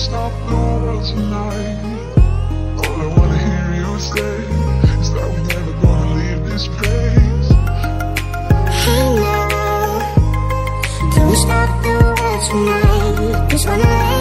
stop the world tonight. All I wanna hear you say Is that we're never gonna leave this place. Hey now Don't stop the world tonight. Cause when I